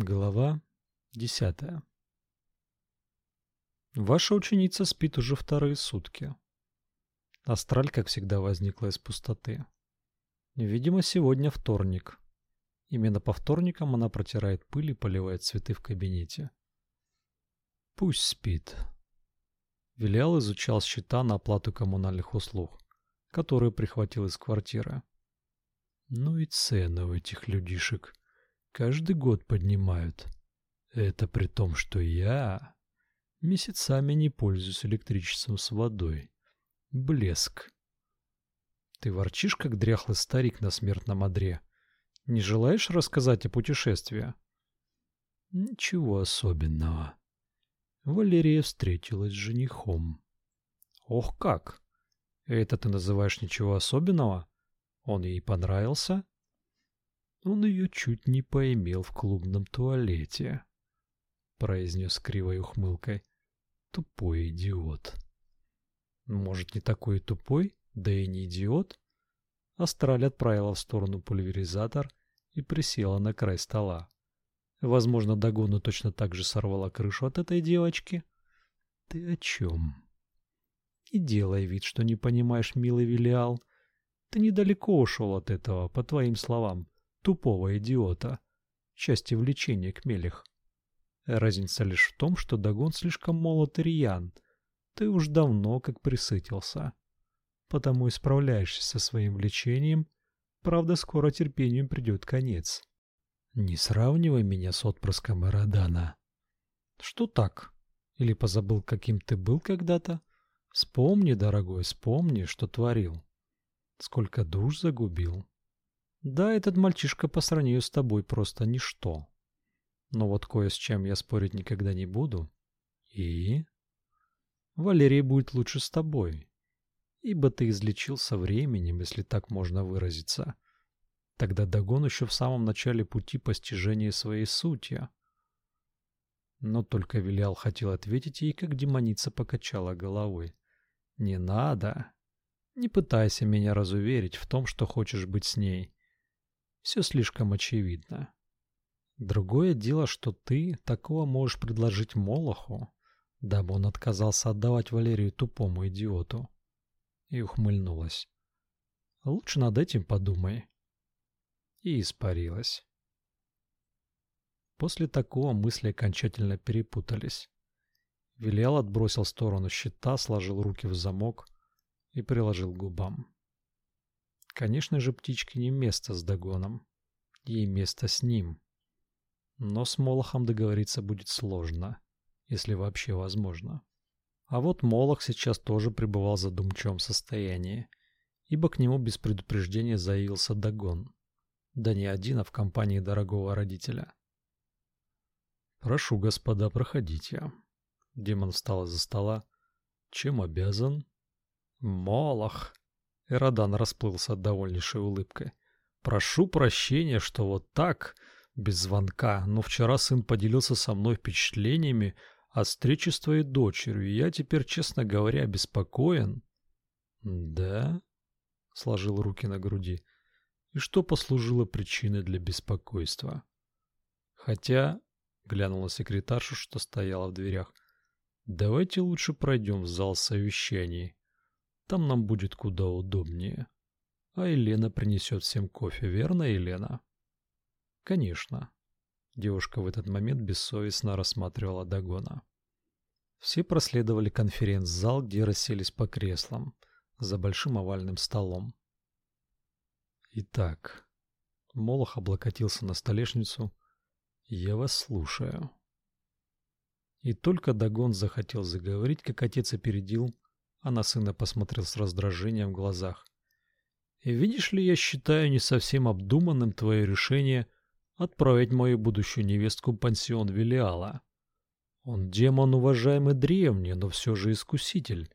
Глава десятая. Ваша ученица спит уже вторые сутки. Астраль, как всегда, возникла из пустоты. Видимо, сегодня вторник. Именно по вторникам она протирает пыль и поливает цветы в кабинете. Пусть спит. Вилиал изучал счета на оплату коммунальных услуг, которые прихватил из квартиры. Ну и цены у этих людишек каждый год поднимают. Это при том, что я месяцами не пользуюсь электричеством с водой. Блеск. Ты ворчишь, как дряхлый старик на смертном одре. Не желаешь рассказать о путешествии? Ничего особенного. Валерия встретилась с женихом. Ох как! Это ты называешь ничего особенного? Он ей понравился? Он ее чуть не поимел в клубном туалете, произнес кривой ухмылкой. Тупой идиот. Может, не такой тупой, да и не идиот? Астраль отправила в сторону пульверизатор и присела на край стола. Возможно, Дагону точно так же сорвала крышу от этой девочки. Ты о чем? И делай вид, что не понимаешь, милый Вилиал. Ты недалеко ушел от этого, по твоим словам тупого идиота, части влечения к Мелих. Разница лишь в том, что Дагон слишком молод и рьян. Ты уж давно как присытился. Потому и справляешься со своим влечением, правда, скоро терпению придет конец. Не сравнивай меня с отпрыском Эродана. Что так? Или позабыл, каким ты был когда-то? Вспомни, дорогой, вспомни, что творил. Сколько душ загубил. Да, этот мальчишка по сравнению с тобой просто ничто. Но вот кое с чем я спорить никогда не буду. И? Валерий будет лучше с тобой. Ибо ты излечился временем, если так можно выразиться. Тогда Дагон еще в самом начале пути постижения своей сути. Но только Вилиал хотел ответить ей, как демоница покачала головой. «Не надо. Не пытайся меня разуверить в том, что хочешь быть с ней. Все слишком очевидно. Другое дело, что ты такого можешь предложить Молоху, дабы он отказался отдавать Валерию тупому идиоту. И ухмыльнулась. Лучше над этим подумай. И испарилась. После такого мысли окончательно перепутались. Вилиал отбросил в сторону щита, сложил руки в замок и приложил к губам. Конечно же, птичке не место с Дагоном. Ей место с ним. Но с Молохом договориться будет сложно, если вообще возможно. А вот Молох сейчас тоже пребывал в задумчивом состоянии, ибо к нему без предупреждения заявился Дагон. Да не один, а в компании дорогого родителя. «Прошу, господа, проходите». Демон встал из-за стола. «Чем обязан?» «Молох!» Эродан расплылся от довольнейшей улыбкой. «Прошу прощения, что вот так, без звонка, но вчера сын поделился со мной впечатлениями от встречи с твоей дочерью, и я теперь, честно говоря, обеспокоен». «Да?» — сложил руки на груди. «И что послужило причиной для беспокойства?» «Хотя...» — глянула секретарша, что стояла в дверях. «Давайте лучше пройдем в зал совещаний». Там нам будет куда удобнее. А Елена принесет всем кофе, верно, Елена? Конечно. Девушка в этот момент бессовестно рассматривала Дагона. Все проследовали конференц-зал, где расселись по креслам, за большим овальным столом. Итак, Молох облокотился на столешницу. Я вас слушаю. И только Дагон захотел заговорить, как отец опередил а на сына посмотрел с раздражением в глазах. И видишь ли, я считаю не совсем обдуманным твое решение отправить мою будущую невестку в пансион Велиала. Он демон уважаемый древний, но все же искуситель.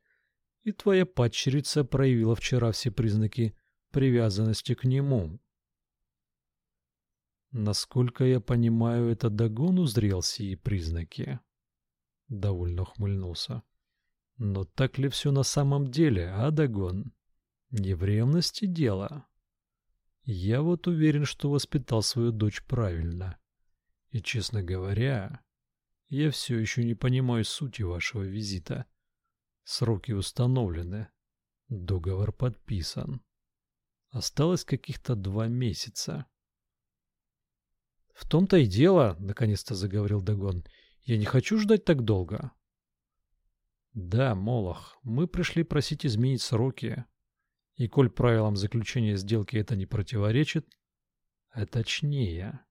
И твоя падчерица проявила вчера все признаки привязанности к нему. Насколько я понимаю, это Дагон узрел сии признаки. Довольно ухмыльнулся. Но так ли все на самом деле, Адагон? Не в ревности дело. Я вот уверен, что воспитал свою дочь правильно. И, честно говоря, я все еще не понимаю сути вашего визита. Сроки установлены. Договор подписан. Осталось каких-то два месяца. В том-то и дело, наконец-то заговорил Дагон. Я не хочу ждать так долго. Да, Молох, мы пришли просить изменить сроки. И коль правилам заключения сделки это не противоречит, а точнее,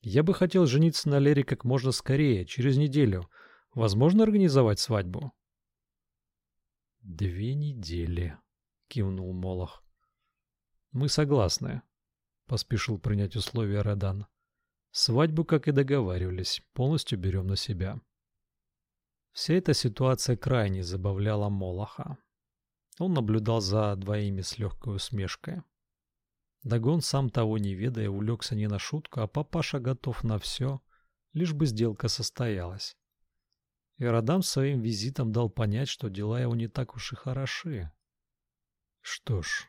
я бы хотел жениться на Лере как можно скорее, через неделю. Возможно организовать свадьбу? Две недели, кивнул Молох. Мы согласны, поспешил принять условия Радан. Свадьбу, как и договаривались, полностью берем на себя. Вся эта ситуация крайне забавляла Молоха. Он наблюдал за двоими с легкой усмешкой. Дагон, сам того не ведая, улегся не на шутку, а папаша готов на все, лишь бы сделка состоялась. И Радам своим визитом дал понять, что дела его не так уж и хороши. Что ж,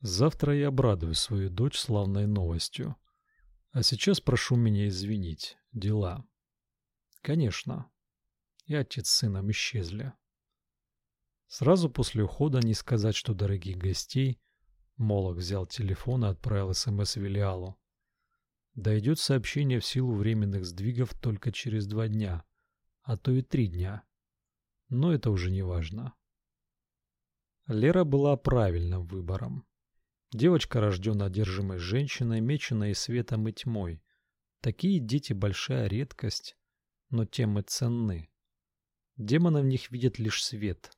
завтра я обрадую свою дочь славной новостью. А сейчас прошу меня извинить. Дела. Конечно. И отец с сыном исчезли. Сразу после ухода не сказать, что дорогих гостей, Молох взял телефон и отправил СМС Велиалу. Дойдет сообщение в силу временных сдвигов только через два дня, а то и три дня. Но это уже не важно. Лера была правильным выбором. Девочка, рожденная одержимой женщиной, меченной светом и тьмой. Такие дети большая редкость, но тем и ценны. Демоны в них видят лишь свет,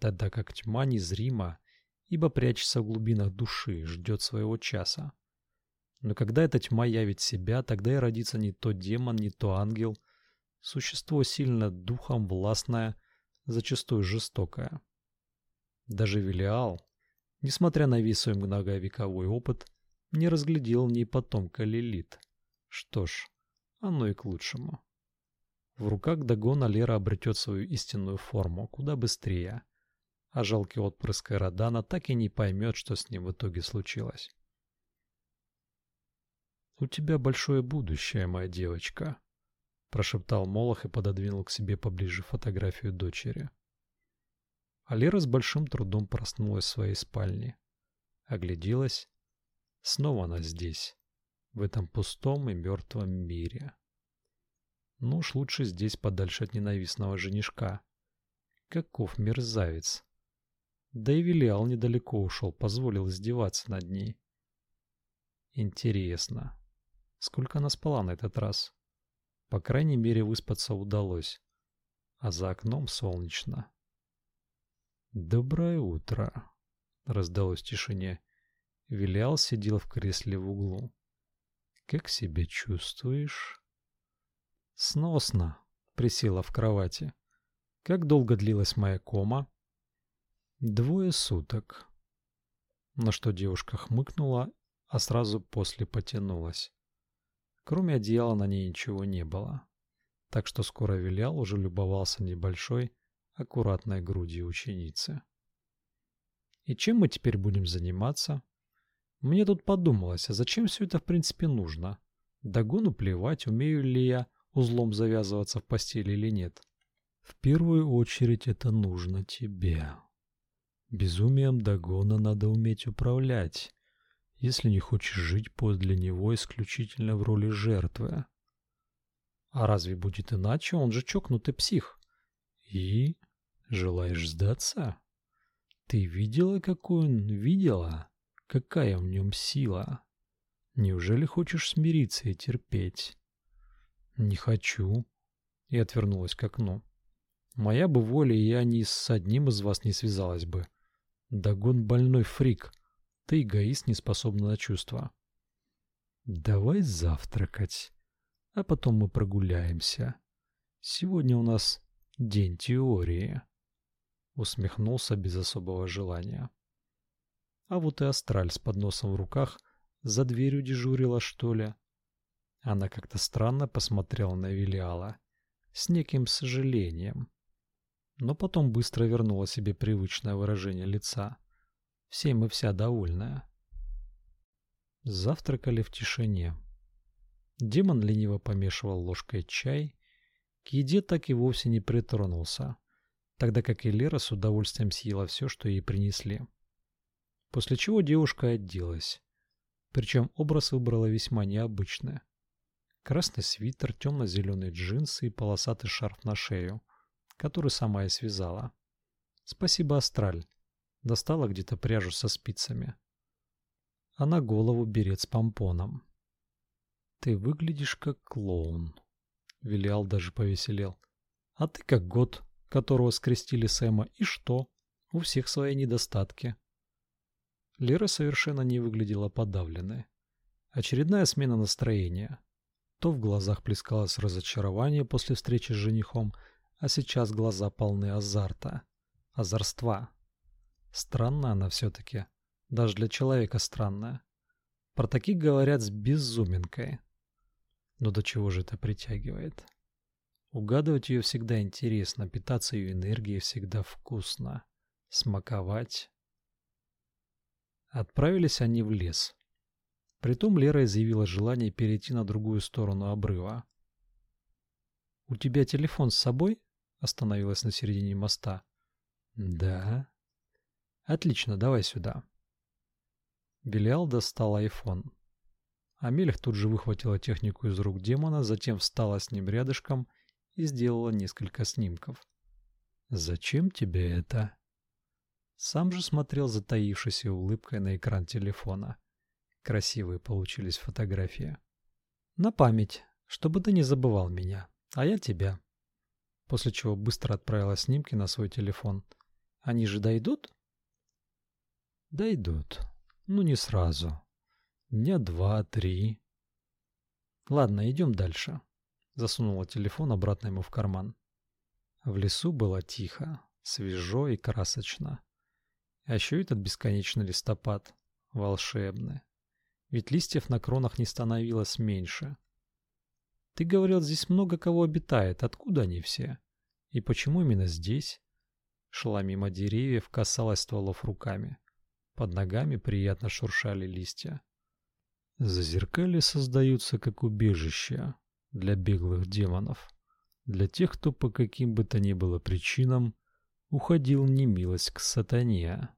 тогда как тьма незрима, ибо прячется в глубинах души, ждет своего часа. Но когда эта тьма явит себя, тогда и родится не то демон, не то ангел, существо сильно духом властное, зачастую жестокое. Даже Велиал, несмотря на весь свой многовековой опыт, не разглядел в ней потомка Лилит. Что ж, оно и к лучшему. В руках Дагона Лера обретет свою истинную форму куда быстрее, а жалкий отпрыск Эродана так и не поймет, что с ним в итоге случилось. «У тебя большое будущее, моя девочка», — прошептал Молох и пододвинул к себе поближе фотографию дочери. А Лера с большим трудом проснулась в своей спальне. Огляделась. Снова она здесь, в этом пустом и мертвом мире. Ну уж лучше здесь, подальше от ненавистного женишка. Каков мерзавец. Да и Велиал недалеко ушел, позволил издеваться над ней. Интересно, сколько она спала на этот раз? По крайней мере, выспаться удалось. А за окном солнечно. «Доброе утро!» — раздалось в тишине. Вилял сидел в кресле в углу. «Как себя чувствуешь?» «Сносно!» — присела в кровати. «Как долго длилась моя кома?» «Двое суток». На что девушка хмыкнула, а сразу после потянулась. Кроме одеяла на ней ничего не было. Так что скоро Вилял уже любовался небольшой, аккуратной грудью ученицы. И чем мы теперь будем заниматься? Мне тут подумалось, а зачем все это в принципе нужно? Догону плевать, умею ли я узлом завязываться в постели или нет. В первую очередь это нужно тебе. Безумием Дагона надо уметь управлять, если не хочешь жить подле него исключительно в роли жертвы. А разве будет иначе? Он же чокнутый псих. И Желаешь сдаться? Ты видела, какой он видела? Какая в нем сила? Неужели хочешь смириться и терпеть? Не хочу. И отвернулась к окну. Моя бы воля, я ни с одним из вас не связалась бы. Дагон больной фрик. Ты эгоист, не способна на чувства. Давай завтракать, а потом мы прогуляемся. Сегодня у нас день теории усмехнулся без особого желания. А вот и Астраль с подносом в руках за дверью дежурила, что ли. Она как-то странно посмотрела на Велиала с неким сожалением, но потом быстро вернула себе привычное выражение лица, всем и вся довольная. Завтракали в тишине. Демон лениво помешивал ложкой чай, к еде так и вовсе не притронулся, тогда как и с удовольствием съела все, что ей принесли. После чего девушка оделась. Причем образ выбрала весьма необычный. Красный свитер, темно-зеленые джинсы и полосатый шарф на шею, который сама и связала. Спасибо, Астраль. Достала где-то пряжу со спицами. А на голову берет с помпоном. Ты выглядишь как клоун. Вилиал даже повеселел. А ты как год, которого скрестили Сэма. И что? У всех свои недостатки. Лера совершенно не выглядела подавленной. Очередная смена настроения. То в глазах плескалось разочарование после встречи с женихом, а сейчас глаза полны азарта, озорства. Странная она все-таки, даже для человека странная. Про таких говорят с безуминкой. Но до чего же это притягивает? Угадывать ее всегда интересно, питаться ее энергией всегда вкусно. Смаковать. Отправились они в лес. Притом Лера изъявила желание перейти на другую сторону обрыва. «У тебя телефон с собой?» Остановилась на середине моста. «Да». «Отлично, давай сюда». Белиал достал айфон. Амелих тут же выхватила технику из рук демона, затем встала с ним рядышком и сделала несколько снимков. «Зачем тебе это?» Сам же смотрел затаившейся улыбкой на экран телефона. Красивые получились фотографии. «На память, чтобы ты не забывал меня, а я тебя». После чего быстро отправила снимки на свой телефон. «Они же дойдут?» «Дойдут. Ну, не сразу. Дня два-три. Ладно, идем дальше. Засунула телефон обратно ему в карман. В лесу было тихо, свежо и красочно. А еще этот бесконечный листопад. Волшебный. Ведь листьев на кронах не становилось меньше. Ты говорил, здесь много кого обитает. Откуда они все? И почему именно здесь? Шла мимо деревьев, касалась стволов руками. Под ногами приятно шуршали листья. Зазеркалья создаются как убежища для беглых демонов, для тех, кто по каким бы то ни было причинам уходил немилость к сатане.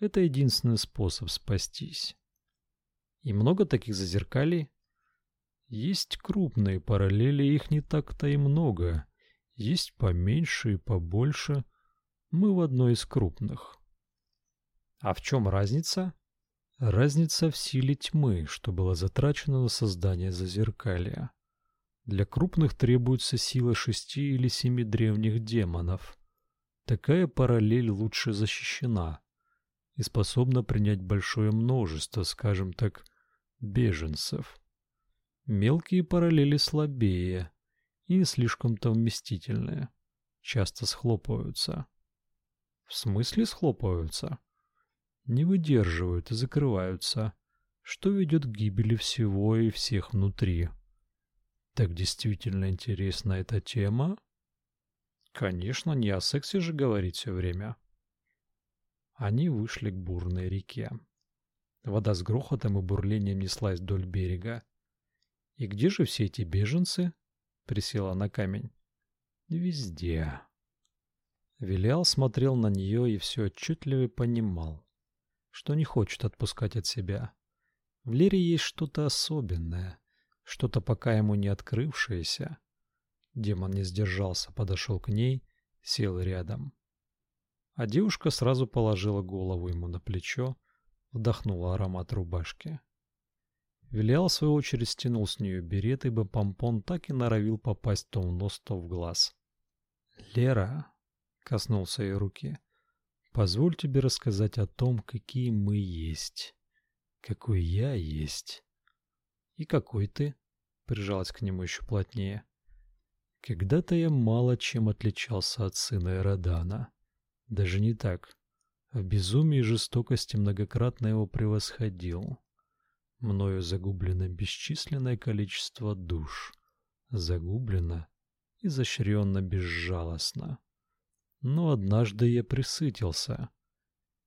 Это единственный способ спастись. И много таких зазеркалий? Есть крупные параллели, их не так-то и много. Есть поменьше и побольше. Мы в одной из крупных. А в чем разница? Разница в силе тьмы, что было затрачено на создание зазеркалья. Для крупных требуется сила шести или семи древних демонов. Такая параллель лучше защищена и способна принять большое множество, скажем так, беженцев. Мелкие параллели слабее и не слишком-то вместительные, часто схлопываются. В смысле схлопываются? не выдерживают и закрываются, что ведет к гибели всего и всех внутри. Так действительно интересна эта тема? Конечно, не о сексе же говорить все время. Они вышли к бурной реке. Вода с грохотом и бурлением неслась вдоль берега. И где же все эти беженцы? Присела на камень. Везде. Вилял смотрел на нее и все отчетливо понимал что не хочет отпускать от себя. В Лере есть что-то особенное, что-то пока ему не открывшееся. Демон не сдержался, подошел к ней, сел рядом. А девушка сразу положила голову ему на плечо, вдохнула аромат рубашки. Вилиал, в свою очередь, стянул с нее берет, ибо помпон так и норовил попасть то в нос, то в глаз. «Лера!» — коснулся ее руки. Позволь тебе рассказать о том, какие мы есть. Какой я есть. И какой ты? Прижалась к нему еще плотнее. Когда-то я мало чем отличался от сына Эродана. Даже не так. В безумии и жестокости многократно его превосходил. Мною загублено бесчисленное количество душ. Загублено, изощренно безжалостно. Но однажды я присытился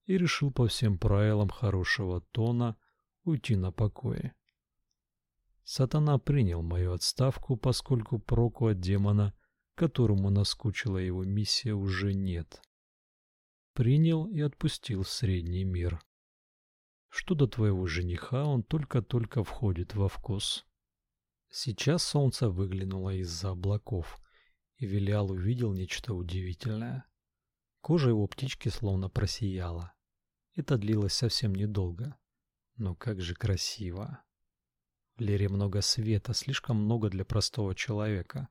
и решил по всем правилам хорошего тона уйти на покой. Сатана принял мою отставку, поскольку проку от демона, которому наскучила его миссия, уже нет. Принял и отпустил средний мир. Что до твоего жениха, он только-только входит во вкус. Сейчас солнце выглянуло из-за облаков, и Вилиал увидел нечто удивительное. Кожа его птички словно просияла. Это длилось совсем недолго. Но как же красиво. В Лере много света, слишком много для простого человека.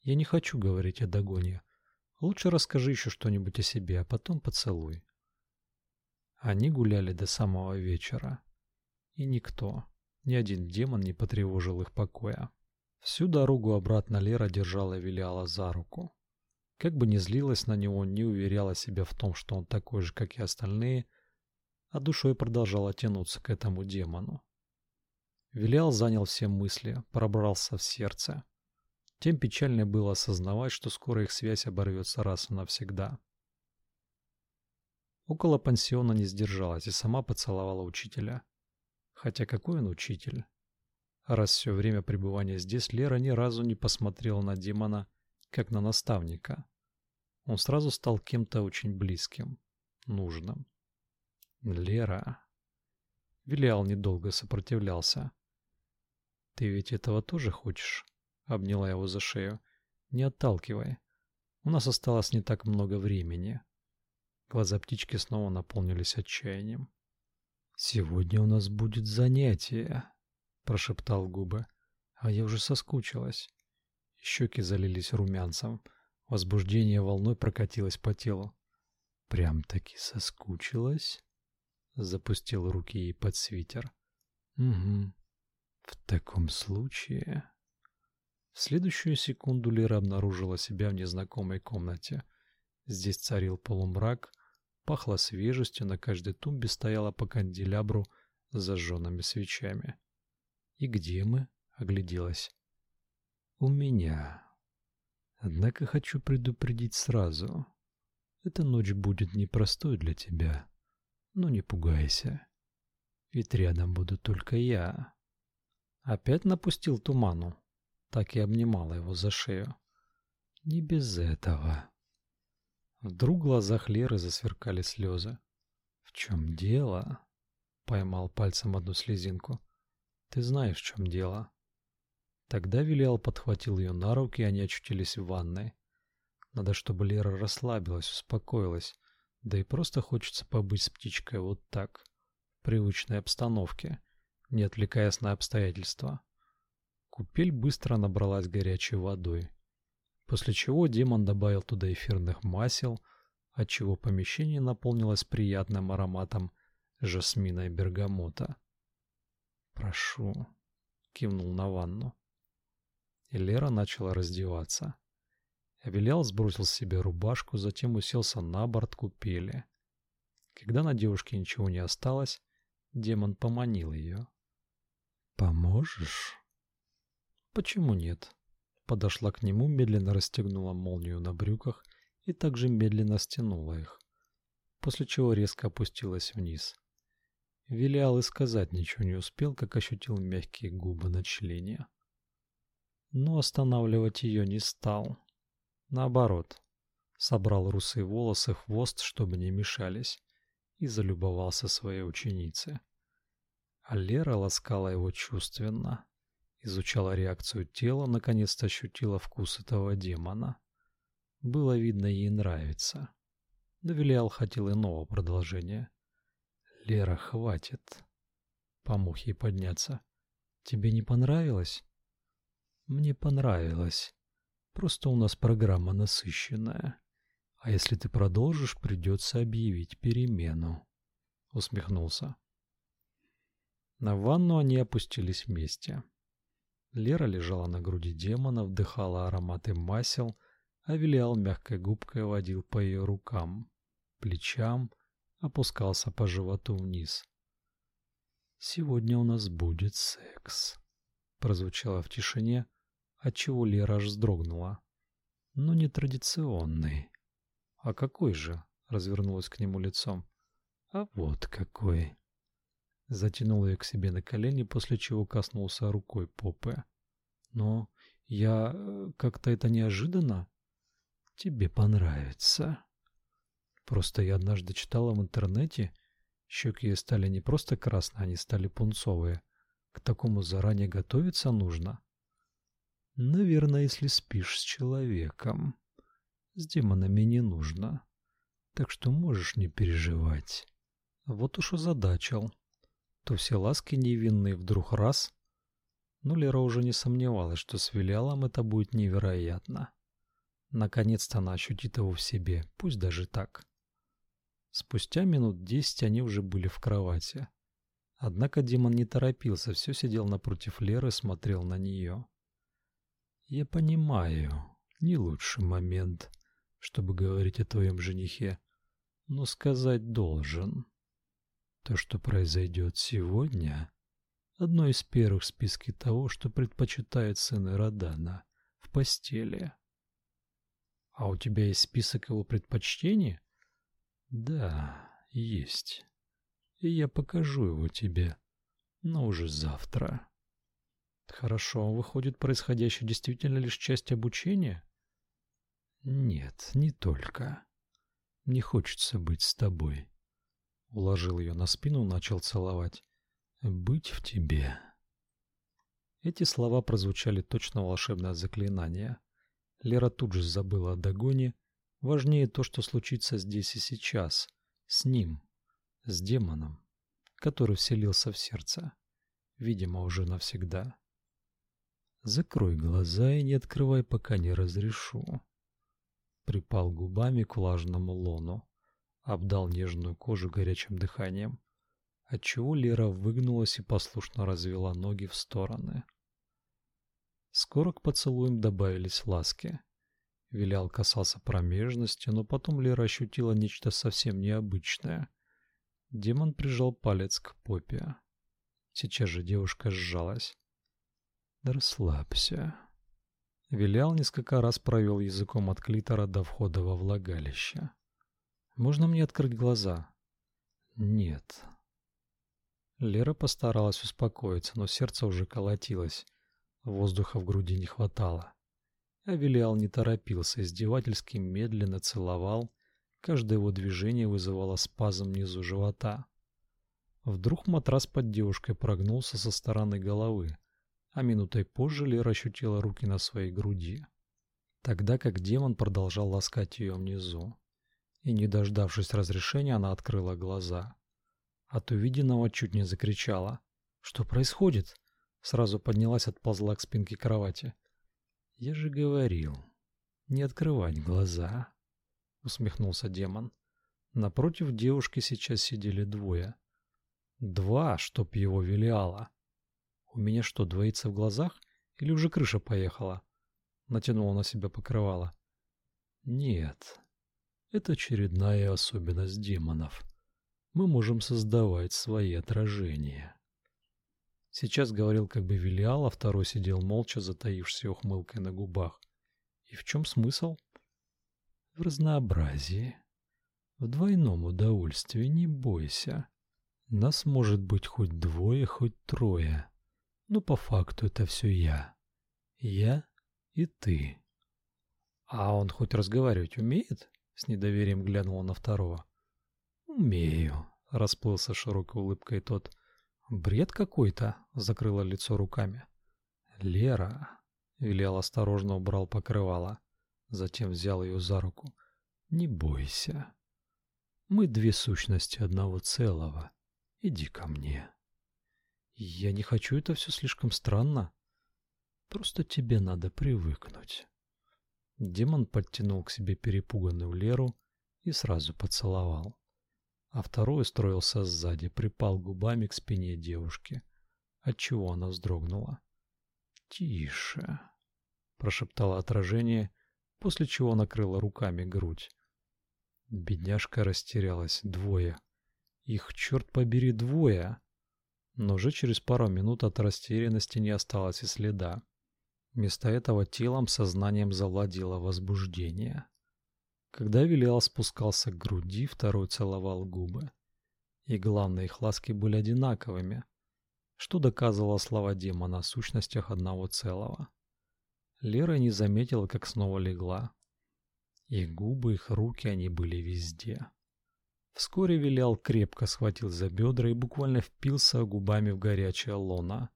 Я не хочу говорить о догоне. Лучше расскажи еще что-нибудь о себе, а потом поцелуй. Они гуляли до самого вечера. И никто, ни один демон не потревожил их покоя. Всю дорогу обратно Лера держала Велиала за руку. Как бы ни злилась на него, не уверяла себя в том, что он такой же, как и остальные, а душой продолжала тянуться к этому демону. Велиал занял все мысли, пробрался в сердце. Тем печальнее было осознавать, что скоро их связь оборвется раз и навсегда. Около пансиона не сдержалась и сама поцеловала учителя. Хотя какой он учитель? Раз все время пребывания здесь Лера ни разу не посмотрела на демона, как на наставника. Он сразу стал кем-то очень близким, нужным. Лера. Вилиал недолго сопротивлялся. Ты ведь этого тоже хочешь? Обняла его за шею. Не отталкивай. У нас осталось не так много времени. Глаза птички снова наполнились отчаянием. Сегодня у нас будет занятие, прошептал губы. А я уже соскучилась. Щеки залились румянцем. Возбуждение волной прокатилось по телу. Прям-таки соскучилась? Запустил руки ей под свитер. Угу. В таком случае... В следующую секунду Лера обнаружила себя в незнакомой комнате. Здесь царил полумрак, Пахло свежестью, на каждой тумбе стояла по канделябру с зажженными свечами. «И где мы?» — огляделась. «У меня. Однако хочу предупредить сразу. Эта ночь будет непростой для тебя. Но не пугайся. Ведь рядом буду только я». Опять напустил туману. Так и обнимала его за шею. «Не без этого». Вдруг в глазах Леры засверкали слезы. «В чем дело?» Поймал пальцем одну слезинку. «Ты знаешь, в чем дело». Тогда Вилиал подхватил ее на руки, и они очутились в ванной. Надо, чтобы Лера расслабилась, успокоилась. Да и просто хочется побыть с птичкой вот так, в привычной обстановке, не отвлекаясь на обстоятельства. Купель быстро набралась горячей водой. После чего демон добавил туда эфирных масел, отчего помещение наполнилось приятным ароматом жасмина и бергамота. «Прошу», — кивнул на ванну. И Лера начала раздеваться. Авелиал сбросил с себя рубашку, затем уселся на борт купели. Когда на девушке ничего не осталось, демон поманил ее. «Поможешь?» «Почему нет?» подошла к нему, медленно расстегнула молнию на брюках и также медленно стянула их, после чего резко опустилась вниз. Вилиал и сказать ничего не успел, как ощутил мягкие губы на члене. Но останавливать ее не стал. Наоборот, собрал русые волосы в хвост, чтобы не мешались, и залюбовался своей ученицей. А Лера ласкала его чувственно, изучала реакцию тела, наконец-то ощутила вкус этого демона. Было видно, ей нравится. Но Велиал хотел иного продолжения. «Лера, хватит!» Помог ей подняться. «Тебе не понравилось?» «Мне понравилось. Просто у нас программа насыщенная. А если ты продолжишь, придется объявить перемену», — усмехнулся. На ванну они опустились вместе. Лера лежала на груди демона, вдыхала ароматы масел, а Вилиал мягкой губкой водил по ее рукам, плечам, опускался по животу вниз. «Сегодня у нас будет секс», — прозвучало в тишине, отчего Лера аж вздрогнула. «Но не традиционный». «А какой же?» — развернулась к нему лицом. «А вот какой». Затянул ее к себе на колени, после чего коснулся рукой попы. Но я... Э, как-то это неожиданно. Тебе понравится. Просто я однажды читала в интернете, щеки ей стали не просто красные, они стали пунцовые. К такому заранее готовиться нужно. Наверное, если спишь с человеком. С демонами не нужно. Так что можешь не переживать. Вот уж озадачил то все ласки невинные вдруг раз. Но Лера уже не сомневалась, что с Вилиалом это будет невероятно. Наконец-то она ощутит его в себе, пусть даже так. Спустя минут десять они уже были в кровати. Однако демон не торопился, все сидел напротив Леры, смотрел на нее. «Я понимаю, не лучший момент, чтобы говорить о твоем женихе, но сказать должен». То, что произойдет сегодня, одно из первых в списке того, что предпочитает сын Родана в постели. А у тебя есть список его предпочтений? Да, есть. И я покажу его тебе, но уже завтра. Хорошо, выходит, происходящее действительно лишь часть обучения? Нет, не только. Не хочется быть с тобой. Уложил ее на спину, начал целовать. «Быть в тебе». Эти слова прозвучали точно волшебное заклинание. Лера тут же забыла о догоне. Важнее то, что случится здесь и сейчас. С ним. С демоном, который вселился в сердце. Видимо, уже навсегда. Закрой глаза и не открывай, пока не разрешу. Припал губами к влажному лону обдал нежную кожу горячим дыханием, отчего Лера выгнулась и послушно развела ноги в стороны. Скоро к поцелуям добавились ласки. Вилял касался промежности, но потом Лера ощутила нечто совсем необычное. Демон прижал палец к попе. Сейчас же девушка сжалась. «Да расслабься». Вилял несколько раз провел языком от клитора до входа во влагалище. Можно мне открыть глаза? Нет. Лера постаралась успокоиться, но сердце уже колотилось. Воздуха в груди не хватало. Авелиал не торопился, издевательски медленно целовал. Каждое его движение вызывало спазм внизу живота. Вдруг матрас под девушкой прогнулся со стороны головы, а минутой позже Лера ощутила руки на своей груди. Тогда как демон продолжал ласкать ее внизу и, не дождавшись разрешения, она открыла глаза. От увиденного чуть не закричала. «Что происходит?» Сразу поднялась, отползла к спинке кровати. «Я же говорил, не открывать глаза», — усмехнулся демон. Напротив девушки сейчас сидели двое. Два, чтоб его велиало. «У меня что, двоится в глазах? Или уже крыша поехала?» Натянула на себя покрывало. «Нет, это очередная особенность демонов. Мы можем создавать свои отражения. Сейчас говорил как бы Велиал, а второй сидел молча, затаившись ухмылкой на губах. И в чем смысл? В разнообразии. В двойном удовольствии, не бойся. Нас может быть хоть двое, хоть трое. Но по факту это все я. Я и ты. А он хоть разговаривать умеет? С недоверием глянула на второго. «Умею», — расплылся широкой улыбкой тот. «Бред какой-то», — закрыла лицо руками. «Лера», — велел осторожно убрал покрывало, затем взял ее за руку. «Не бойся. Мы две сущности одного целого. Иди ко мне». «Я не хочу, это все слишком странно. Просто тебе надо привыкнуть». Демон подтянул к себе перепуганную Леру и сразу поцеловал. А второй устроился сзади, припал губами к спине девушки, отчего она вздрогнула. «Тише», — прошептало отражение, после чего накрыла руками грудь. Бедняжка растерялась. Двое. Их, черт побери, двое. Но уже через пару минут от растерянности не осталось и следа. Вместо этого телом, сознанием завладело возбуждение. Когда Вилиал спускался к груди, второй целовал губы. И главное, их ласки были одинаковыми, что доказывало слова демона о сущностях одного целого. Лера не заметила, как снова легла. Их губы, их руки, они были везде. Вскоре Вилял крепко схватил за бедра и буквально впился губами в горячее лоно.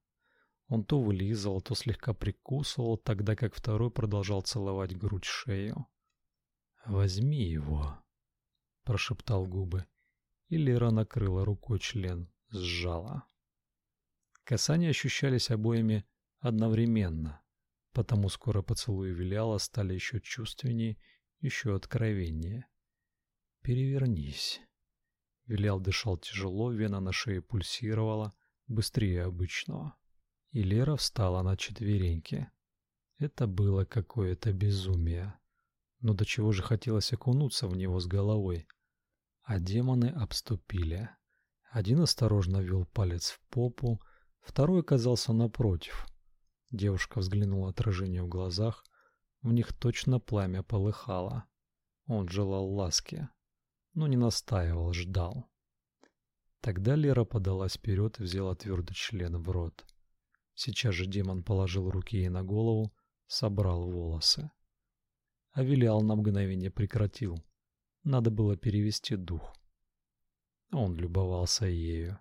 Он то вылизывал, то слегка прикусывал, тогда как второй продолжал целовать грудь шею. «Возьми его», — прошептал губы, и Лера накрыла рукой член, сжала. Касания ощущались обоими одновременно, потому скоро поцелуи Виляла стали еще чувственнее, еще откровеннее. «Перевернись». Вилял дышал тяжело, вена на шее пульсировала, быстрее обычного. И Лера встала на четвереньки. Это было какое-то безумие. Но до чего же хотелось окунуться в него с головой. А демоны обступили. Один осторожно ввел палец в попу, второй оказался напротив. Девушка взглянула отражение в глазах, в них точно пламя полыхало. Он желал ласки, но не настаивал, ждал. Тогда Лера подалась вперед и взяла твердый член в рот. Сейчас же демон положил руки ей на голову, собрал волосы. А Вилиал на мгновение прекратил. Надо было перевести дух. Он любовался ею.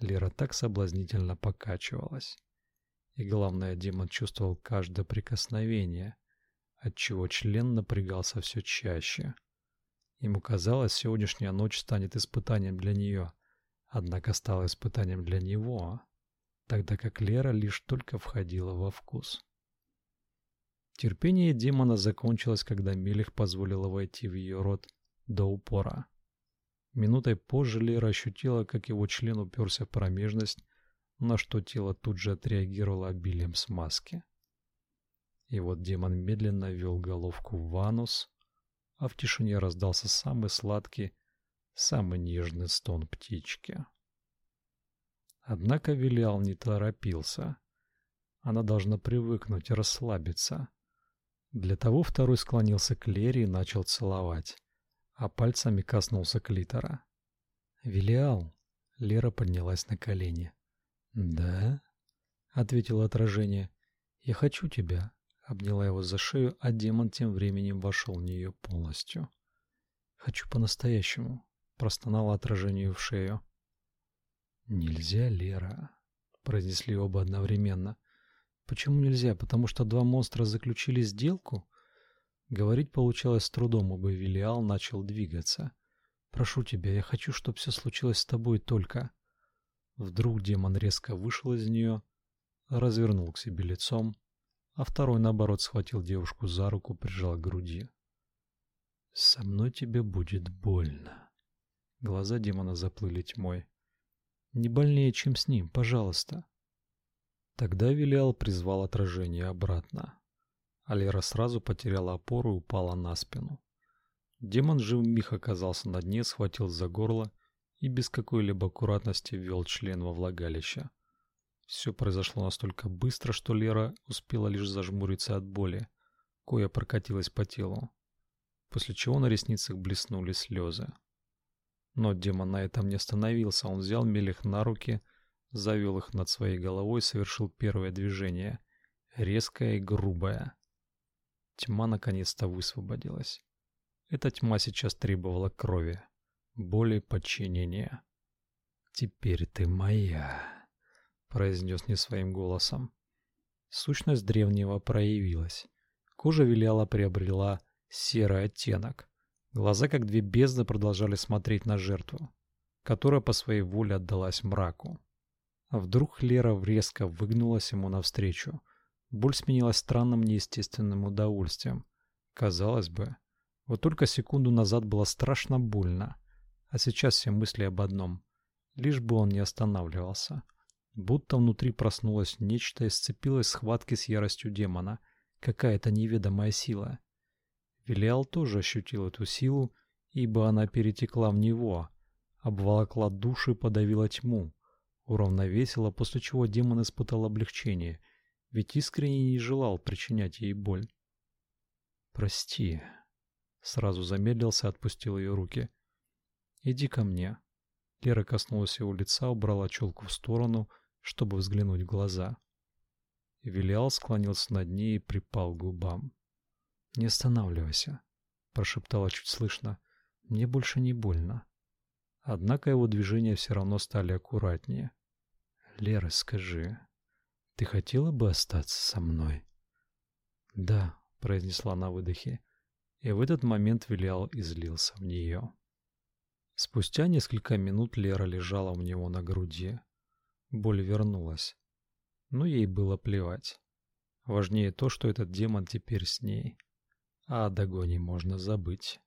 Лера так соблазнительно покачивалась. И главное, демон чувствовал каждое прикосновение, отчего член напрягался все чаще. Ему казалось, сегодняшняя ночь станет испытанием для нее, однако стала испытанием для него тогда как Лера лишь только входила во вкус. Терпение демона закончилось, когда Мелих позволила войти в ее рот до упора. Минутой позже Лера ощутила, как его член уперся в промежность, на что тело тут же отреагировало обилием смазки. И вот демон медленно ввел головку в анус, а в тишине раздался самый сладкий, самый нежный стон птички. Однако Вилиал не торопился. Она должна привыкнуть, расслабиться. Для того второй склонился к Лере и начал целовать, а пальцами коснулся клитора. «Вилиал!» — Лера поднялась на колени. «Да?» — ответило отражение. «Я хочу тебя», — обняла его за шею, а демон тем временем вошел в нее полностью. «Хочу по-настоящему», — простонало отражение в шею. «Нельзя, Лера», — произнесли оба одновременно. «Почему нельзя? Потому что два монстра заключили сделку?» Говорить получалось с трудом, ибо Вилиал начал двигаться. «Прошу тебя, я хочу, чтобы все случилось с тобой только...» Вдруг демон резко вышел из нее, развернул к себе лицом, а второй, наоборот, схватил девушку за руку, прижал к груди. «Со мной тебе будет больно». Глаза демона заплыли тьмой. Не больнее, чем с ним, пожалуйста. Тогда Вилиал призвал отражение обратно. Алера сразу потеряла опору и упала на спину. Демон живым миг оказался на дне, схватил за горло и без какой-либо аккуратности ввел член во влагалище. Все произошло настолько быстро, что Лера успела лишь зажмуриться от боли, кое прокатилась по телу, после чего на ресницах блеснули слезы. Но демон на этом не остановился. Он взял Мелих на руки, завел их над своей головой и совершил первое движение, резкое и грубое. Тьма наконец-то высвободилась. Эта тьма сейчас требовала крови, боли, подчинения. «Теперь ты моя», — произнес не своим голосом. Сущность древнего проявилась. Кожа Виляла приобрела серый оттенок. Глаза, как две бездны, продолжали смотреть на жертву, которая по своей воле отдалась мраку. А вдруг Лера резко выгнулась ему навстречу. Боль сменилась странным неестественным удовольствием. Казалось бы, вот только секунду назад было страшно больно, а сейчас все мысли об одном — лишь бы он не останавливался. Будто внутри проснулось нечто и сцепилось в схватке с яростью демона, какая-то неведомая сила — Велиал тоже ощутил эту силу, ибо она перетекла в него, обволокла душу и подавила тьму, уравновесила, после чего демон испытал облегчение, ведь искренне не желал причинять ей боль. «Прости», — сразу замедлился, отпустил ее руки. «Иди ко мне». Лера коснулась его лица, убрала челку в сторону, чтобы взглянуть в глаза. Вилиал склонился над ней и припал к губам. «Не останавливайся», — прошептала чуть слышно. «Мне больше не больно». Однако его движения все равно стали аккуратнее. «Лера, скажи, ты хотела бы остаться со мной?» «Да», — произнесла на выдохе, и в этот момент Вилиал излился в нее. Спустя несколько минут Лера лежала у него на груди. Боль вернулась. Но ей было плевать. Важнее то, что этот демон теперь с ней. А о Дагоне можно забыть.